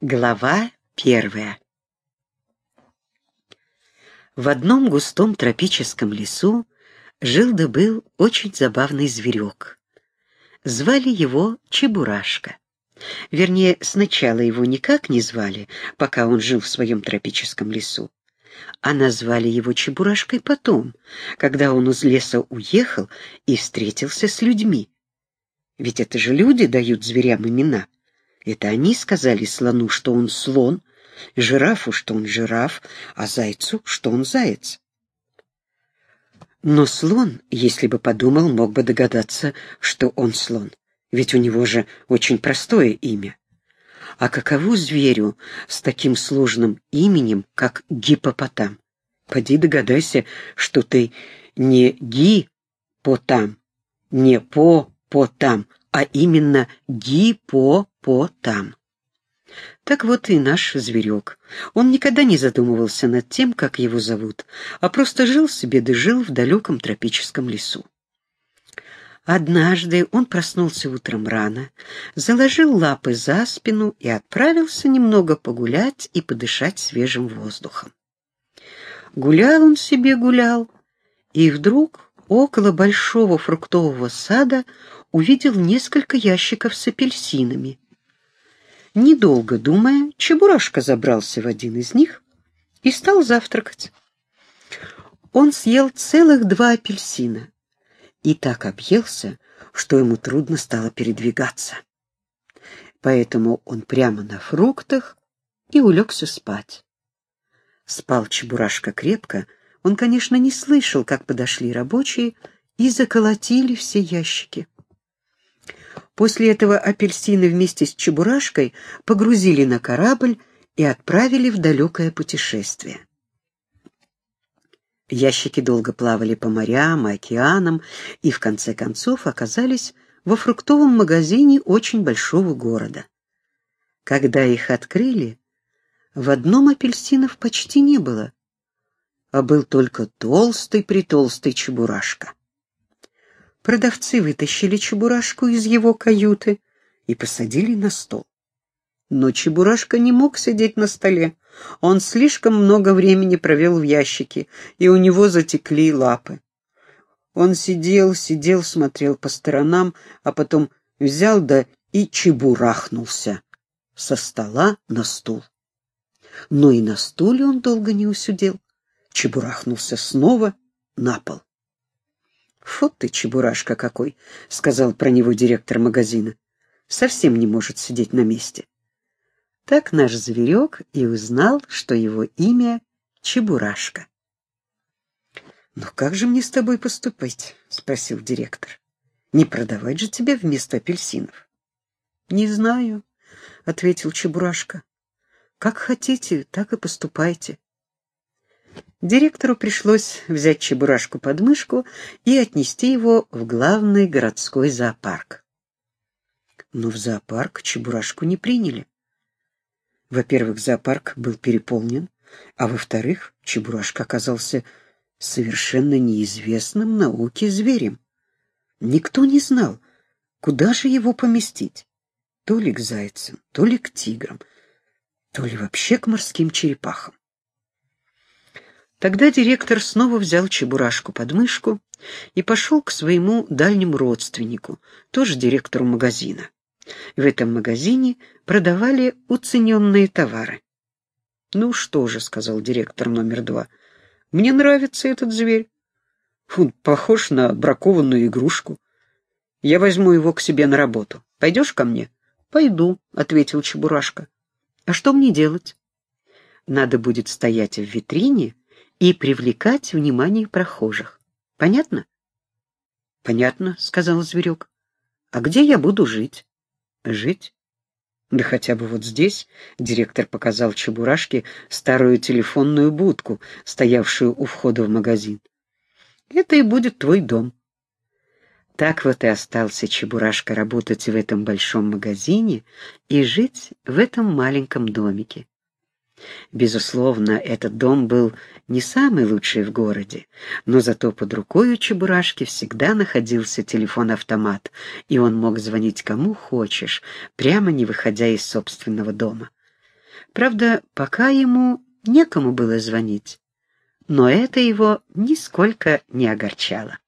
Глава первая В одном густом тропическом лесу жил да был очень забавный зверек. Звали его Чебурашка. Вернее, сначала его никак не звали, пока он жил в своем тропическом лесу. А назвали его Чебурашкой потом, когда он из леса уехал и встретился с людьми. Ведь это же люди дают зверям имена. Это они сказали слону, что он слон, жирафу, что он жираф, а зайцу, что он заяц. Но слон, если бы подумал, мог бы догадаться, что он слон, ведь у него же очень простое имя. А каково зверю с таким сложным именем, как гипопотам? Поди догадайся, что ты не ги-потам, не по-потам, а именно гипопотам. Так вот и наш зверек. Он никогда не задумывался над тем, как его зовут, а просто жил себе да жил в далеком тропическом лесу. Однажды он проснулся утром рано, заложил лапы за спину и отправился немного погулять и подышать свежим воздухом. Гулял он себе гулял, и вдруг около большого фруктового сада увидел несколько ящиков с апельсинами. Недолго думая, Чебурашка забрался в один из них и стал завтракать. Он съел целых два апельсина и так объелся, что ему трудно стало передвигаться. Поэтому он прямо на фруктах и улегся спать. Спал Чебурашка крепко, он, конечно, не слышал, как подошли рабочие и заколотили все ящики. После этого апельсины вместе с Чебурашкой погрузили на корабль и отправили в далекое путешествие. Ящики долго плавали по морям и океанам и в конце концов оказались во фруктовом магазине очень большого города. Когда их открыли, в одном апельсинов почти не было, а был только толстый-притолстый чебурашка. Продавцы вытащили Чебурашку из его каюты и посадили на стол. Но Чебурашка не мог сидеть на столе. Он слишком много времени провел в ящике, и у него затекли лапы. Он сидел, сидел, смотрел по сторонам, а потом взял да и чебурахнулся со стола на стул. Но и на стуле он долго не усидел. Чебурахнулся снова на пол. «Фу ты, чебурашка какой!» — сказал про него директор магазина. «Совсем не может сидеть на месте». Так наш зверек и узнал, что его имя Чебурашка. «Ну как же мне с тобой поступить?» — спросил директор. «Не продавать же тебя вместо апельсинов». «Не знаю», — ответил Чебурашка. «Как хотите, так и поступайте. Директору пришлось взять Чебурашку под мышку и отнести его в главный городской зоопарк. Но в зоопарк Чебурашку не приняли. Во-первых, зоопарк был переполнен, а во-вторых, Чебурашка оказался совершенно неизвестным науке зверем. Никто не знал, куда же его поместить. То ли к зайцам, то ли к тиграм, то ли вообще к морским черепахам. Тогда директор снова взял Чебурашку под мышку и пошел к своему дальнему родственнику, тоже директору магазина. В этом магазине продавали уцененные товары. «Ну что же», — сказал директор номер два, — «мне нравится этот зверь. Он похож на бракованную игрушку. Я возьму его к себе на работу. Пойдешь ко мне?» «Пойду», — ответил Чебурашка. «А что мне делать?» «Надо будет стоять в витрине и привлекать внимание прохожих. Понятно? Понятно, сказал зверек. А где я буду жить? Жить? Да хотя бы вот здесь, директор показал Чебурашке старую телефонную будку, стоявшую у входа в магазин. Это и будет твой дом. Так вот и остался Чебурашка работать в этом большом магазине и жить в этом маленьком домике. Безусловно, этот дом был не самый лучший в городе, но зато под рукой у Чебурашки всегда находился телефон-автомат, и он мог звонить кому хочешь, прямо не выходя из собственного дома. Правда, пока ему некому было звонить, но это его нисколько не огорчало.